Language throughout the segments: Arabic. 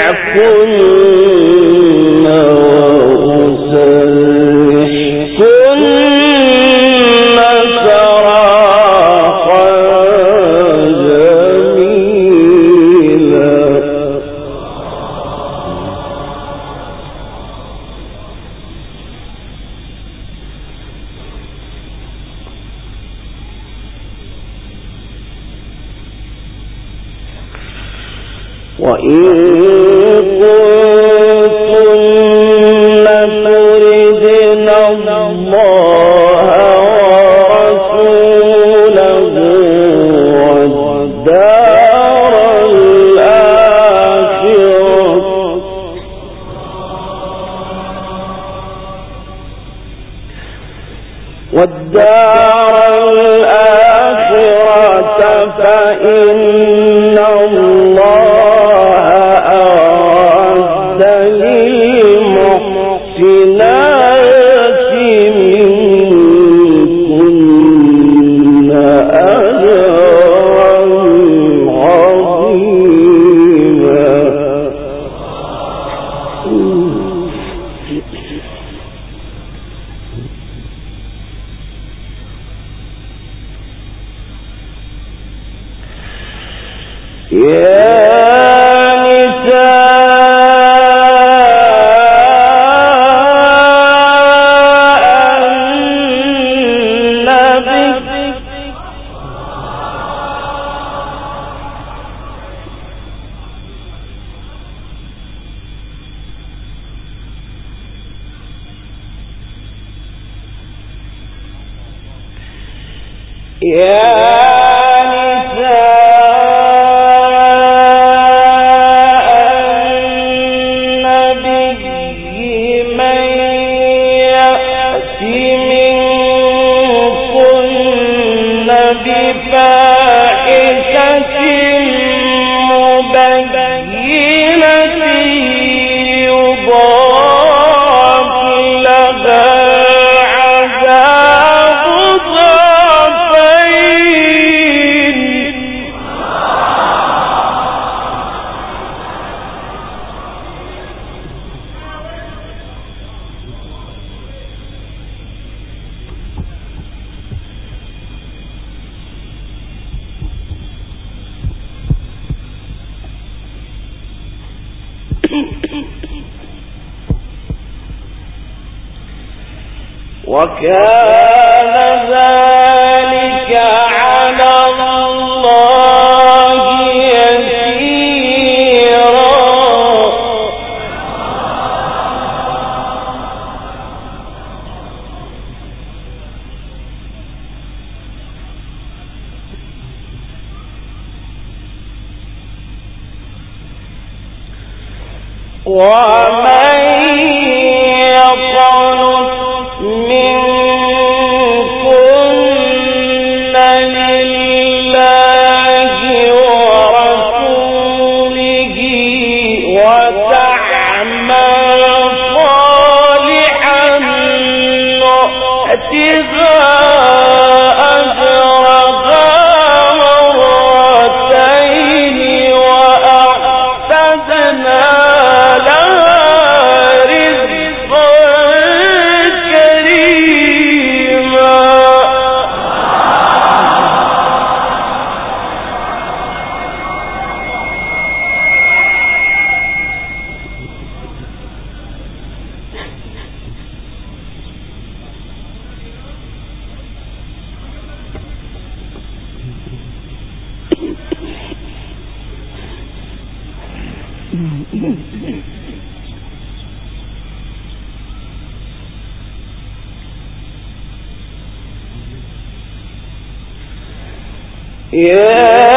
يكن والدار الآخرة فإن الله Yeah. وكان ذلك يا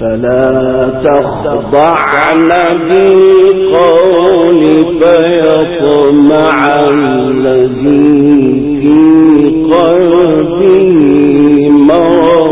فلا تخضعن بالقول فيطمع الذي في قلبه مرض.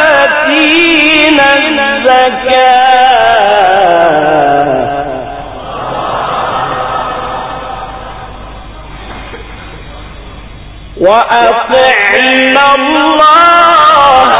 وآتينا الزكاة. وأطعنا الله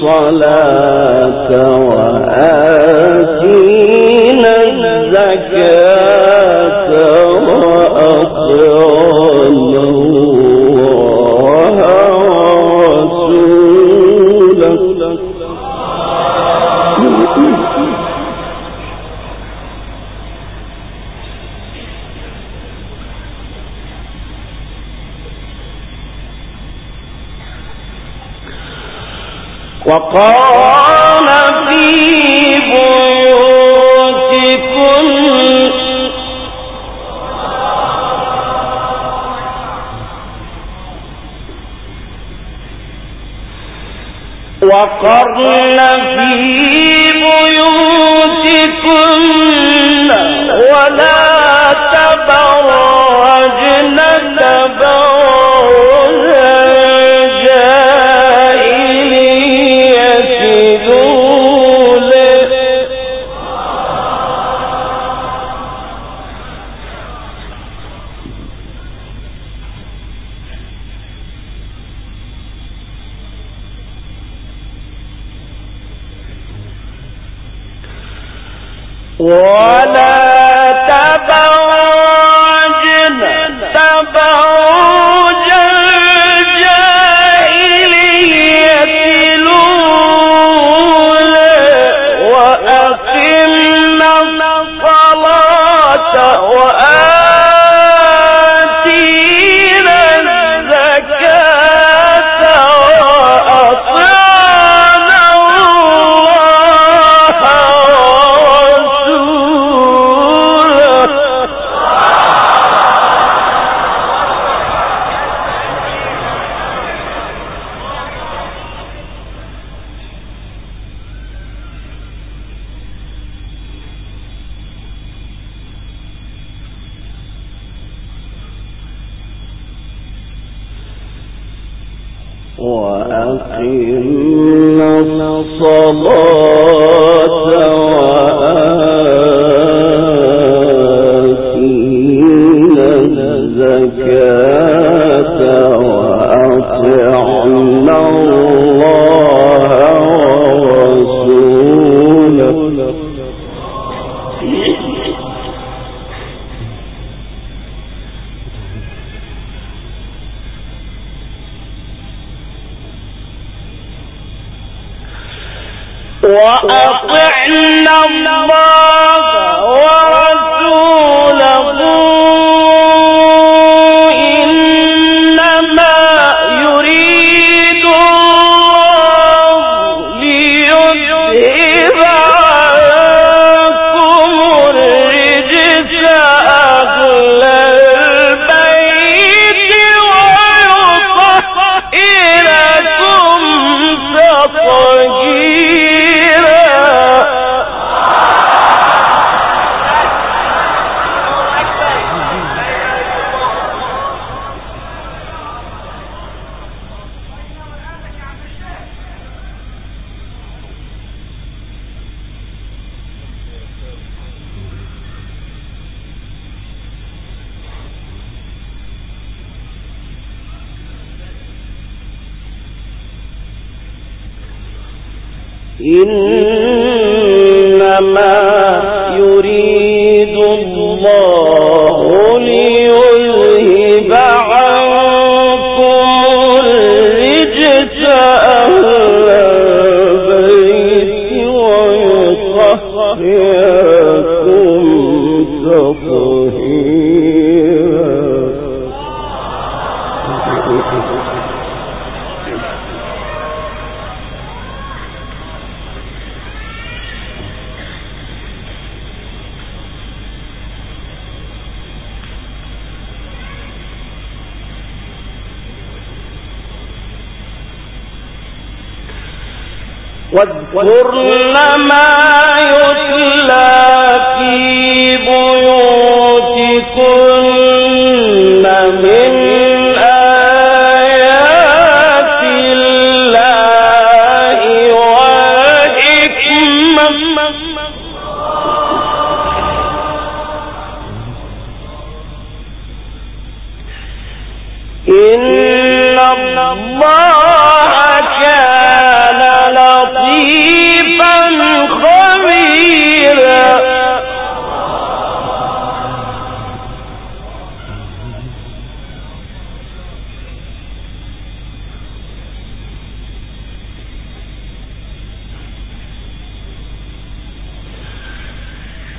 الصلاة وآتينا الزكاة. وقال وأطعنا الله ورسوله. ان واذكرن ما يتلى في بيوتكم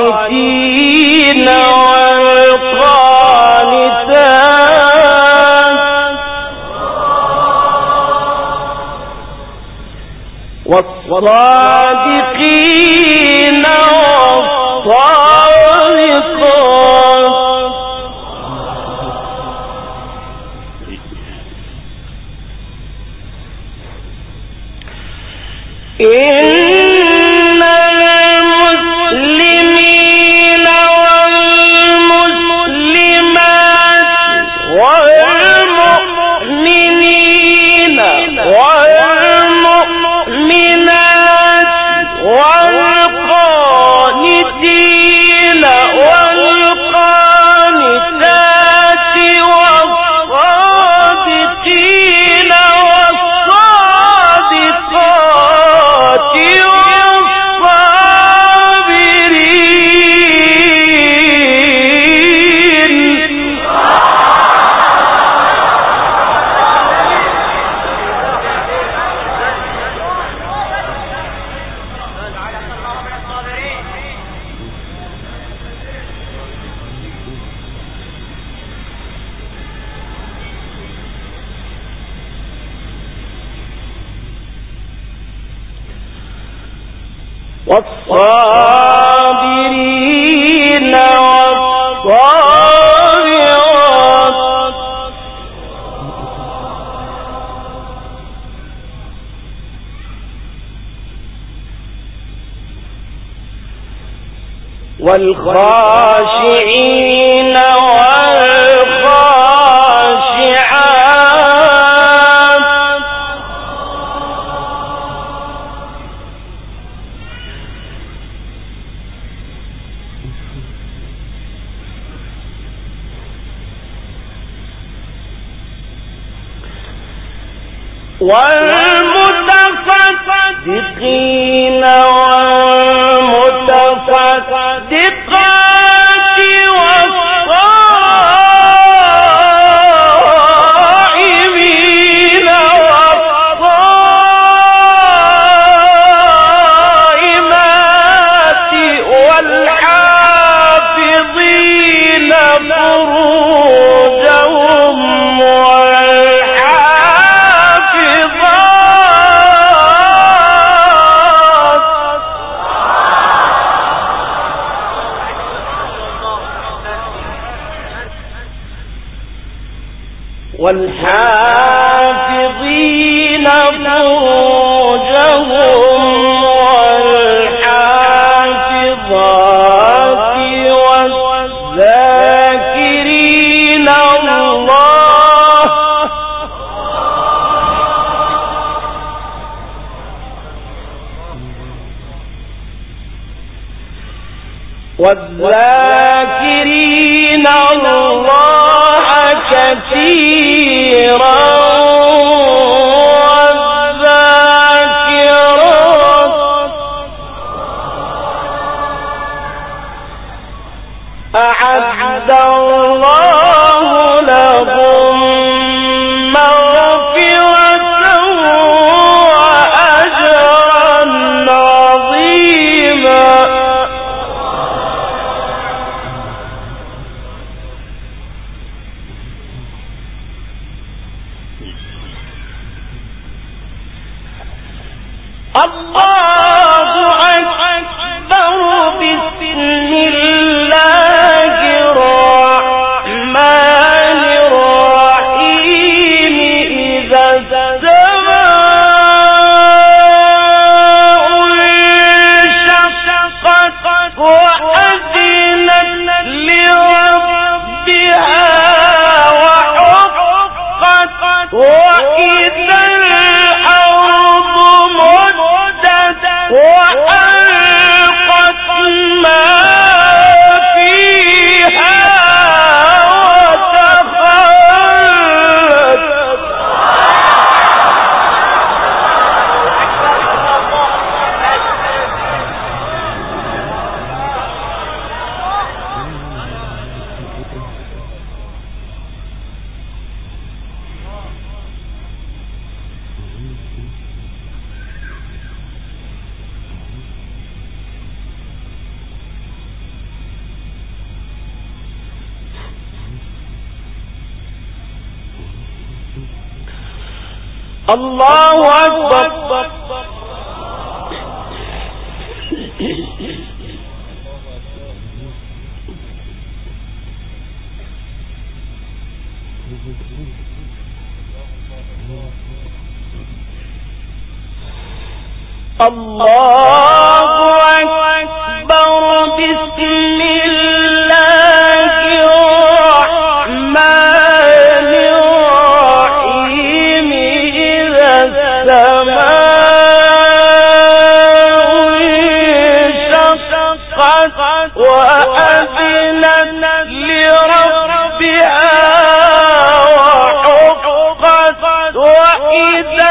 والقانتين والقانتات والصادقين والخاشعين والمتصدقين والمتصدقات والحافظين اللہ اللہ بسم وألقت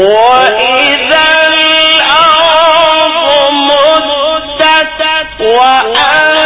وَإِذَا الْأَرْضُ وَأَنْ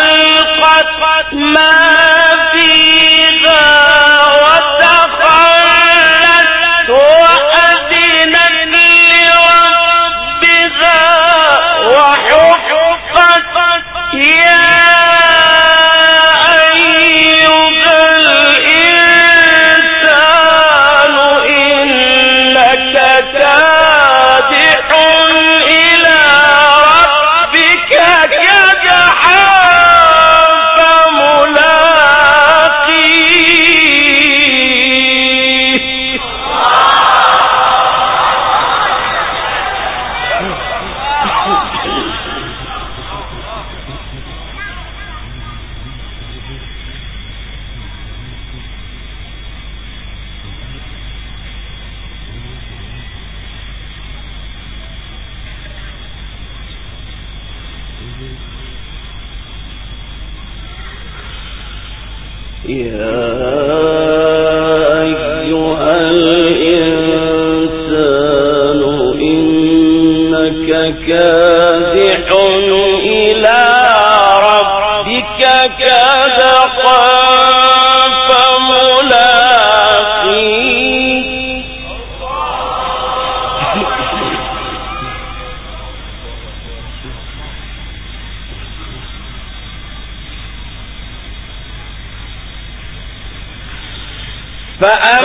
فسوف